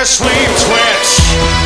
A sleep twitch.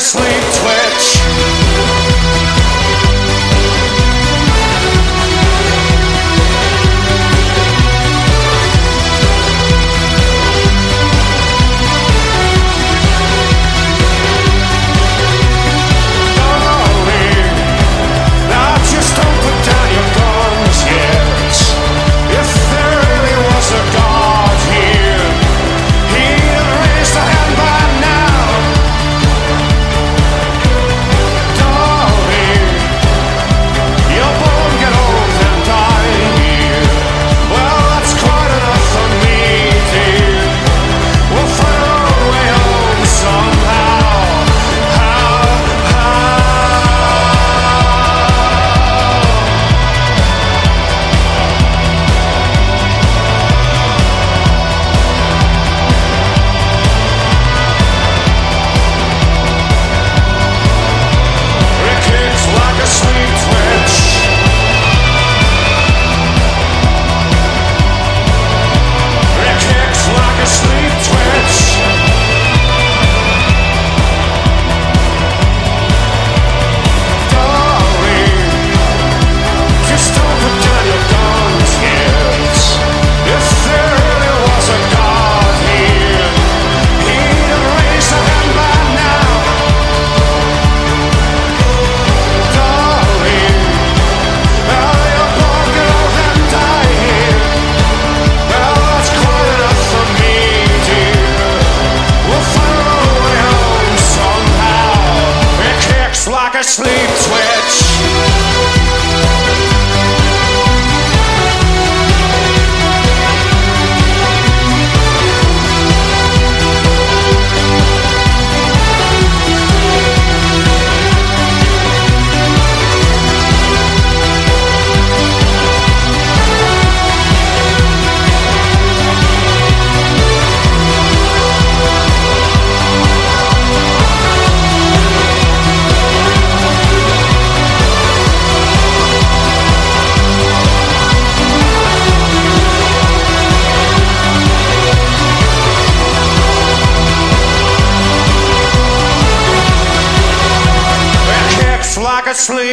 sleep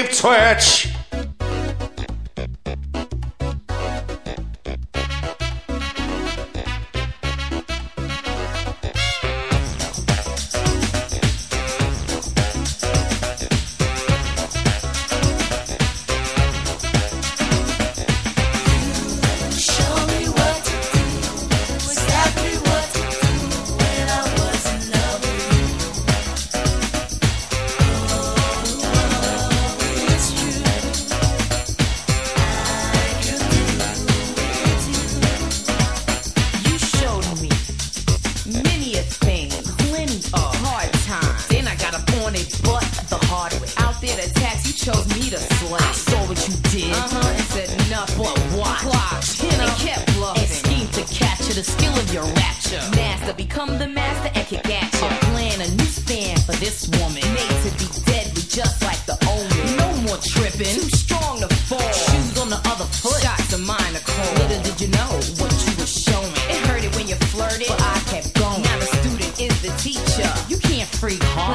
deep twitch.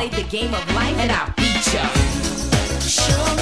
A sleep twitch.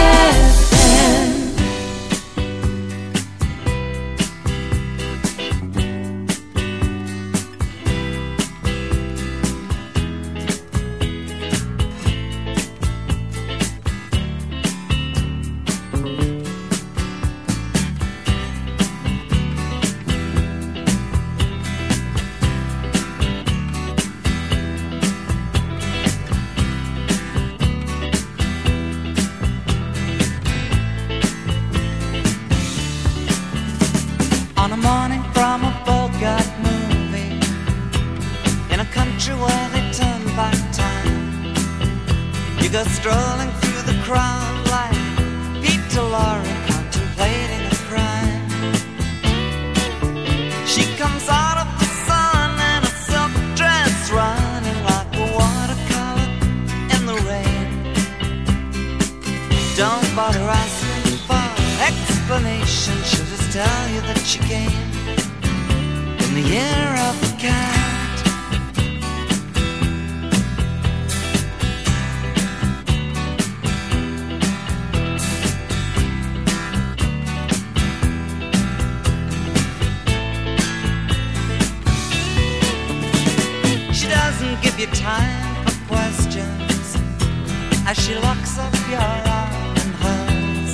as she locks up your arm in hers,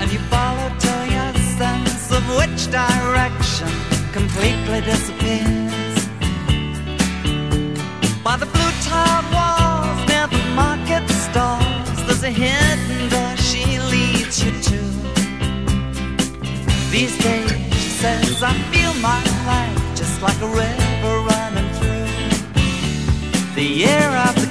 and you follow till your sense of which direction completely disappears. By the blue tiled walls near the market stalls, there's a hidden door she leads you to. These days, she says, I feel my life just like a river running through the year of the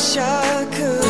Quit playing games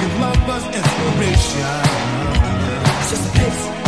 Your love us inspiration. Just a kiss.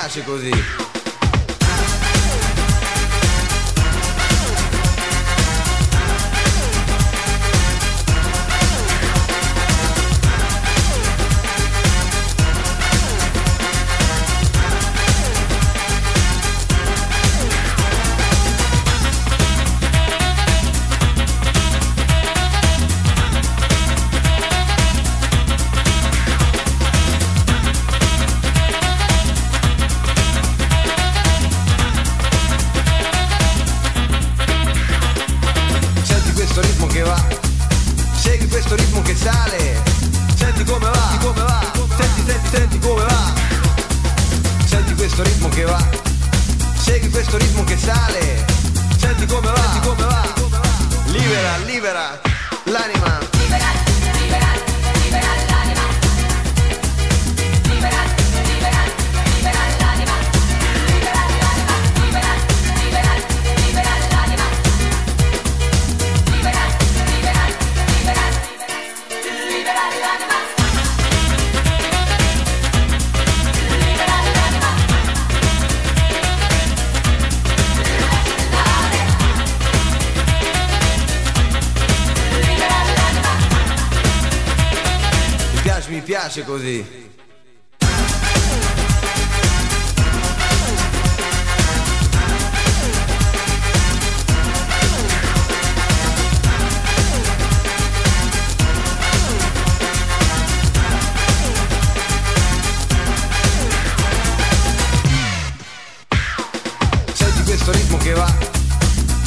piace così.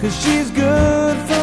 Cause she's good for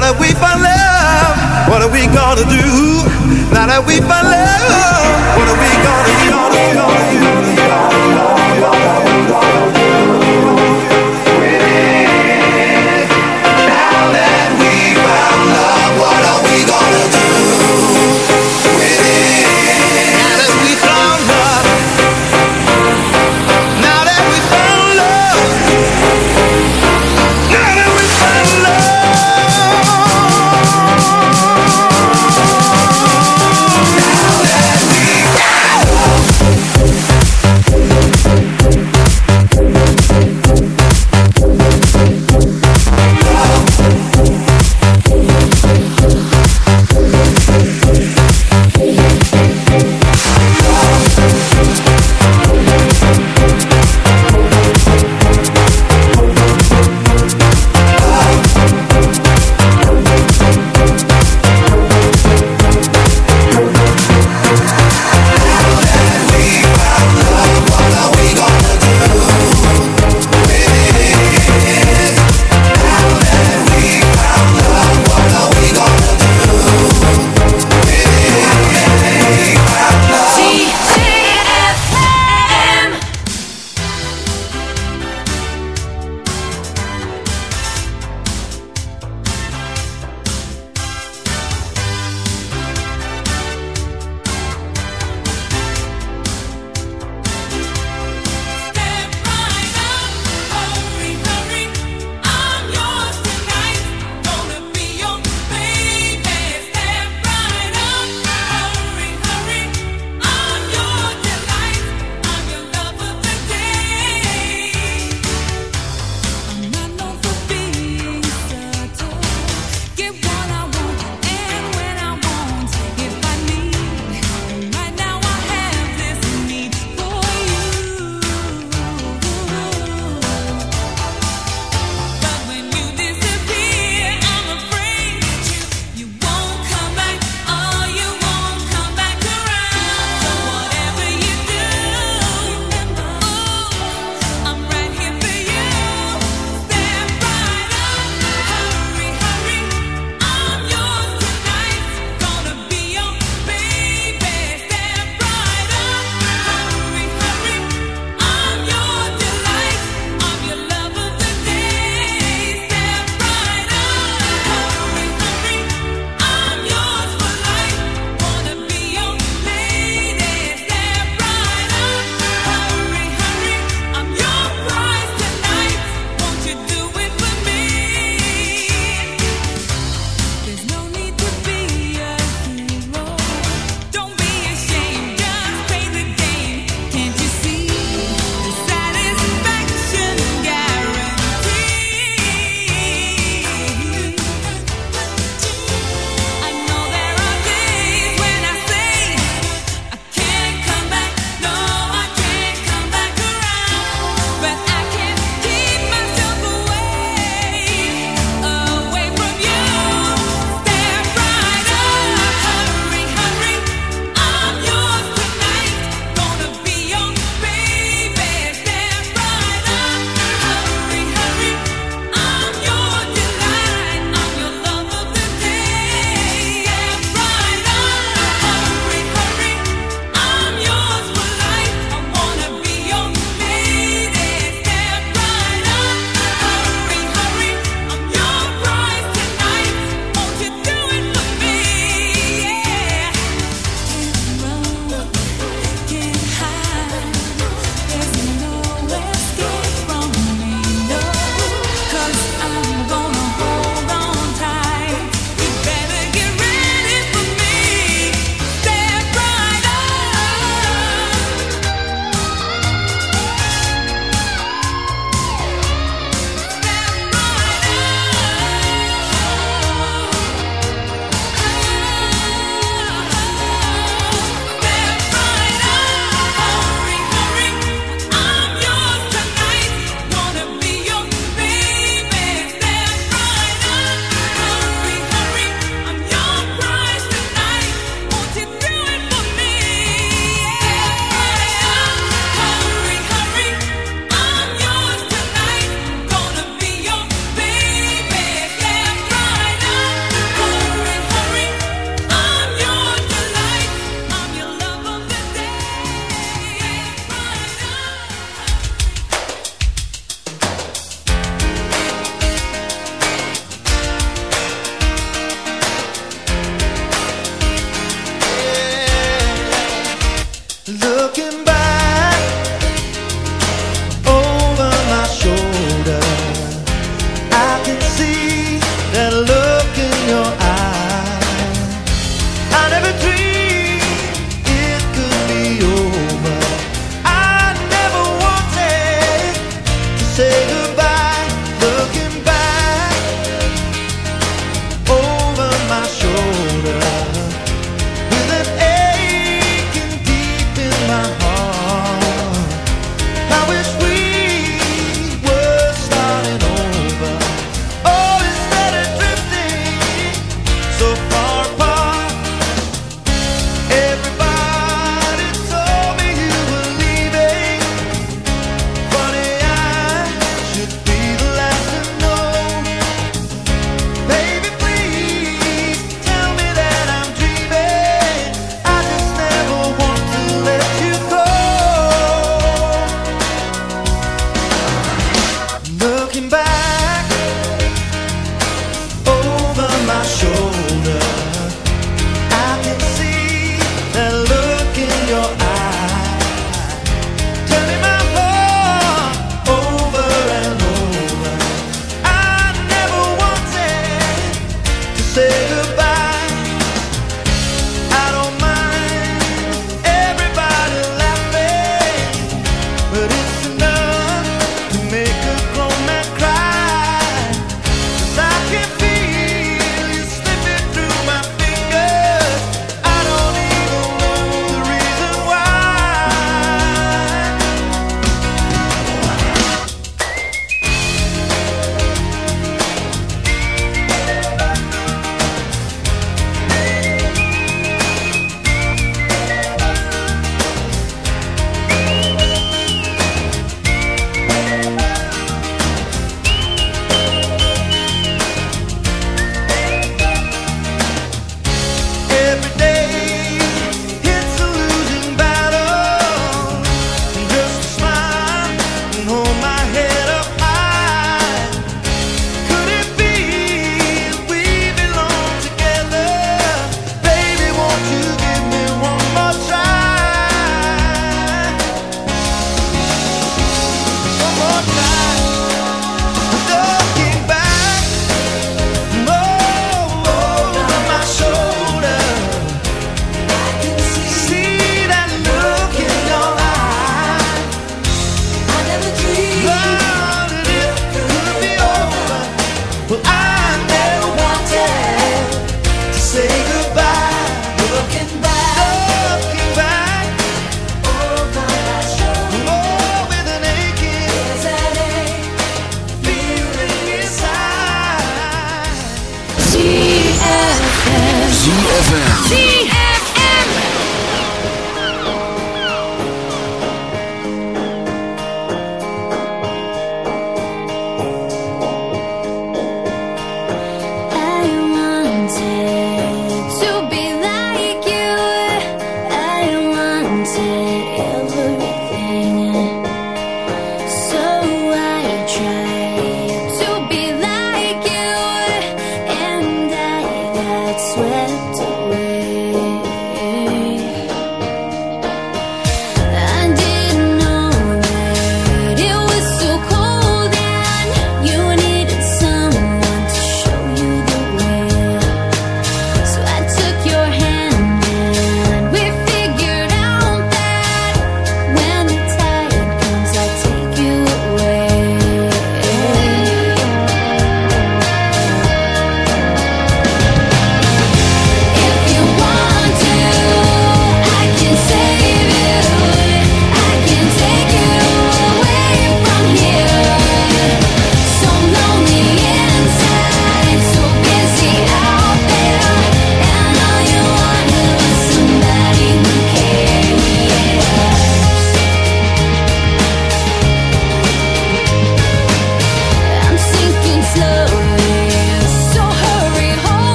Now that we found love, what are we gonna do? Now that we found love, what are we gonna, gonna, gonna do?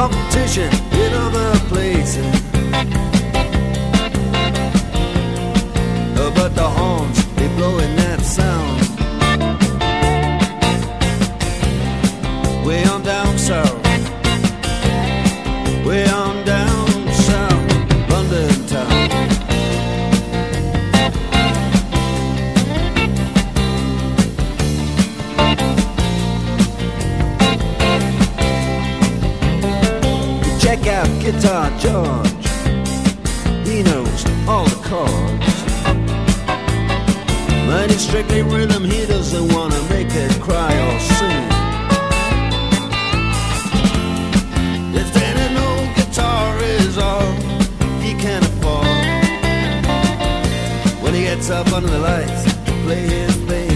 competition in other places. But the horns, they blowing that sound. Guitar George. He knows all the chords. It's strictly rhythm, he doesn't wanna make it cry or sing. Old guitar is all he can afford, when he gets up under the lights play his thing.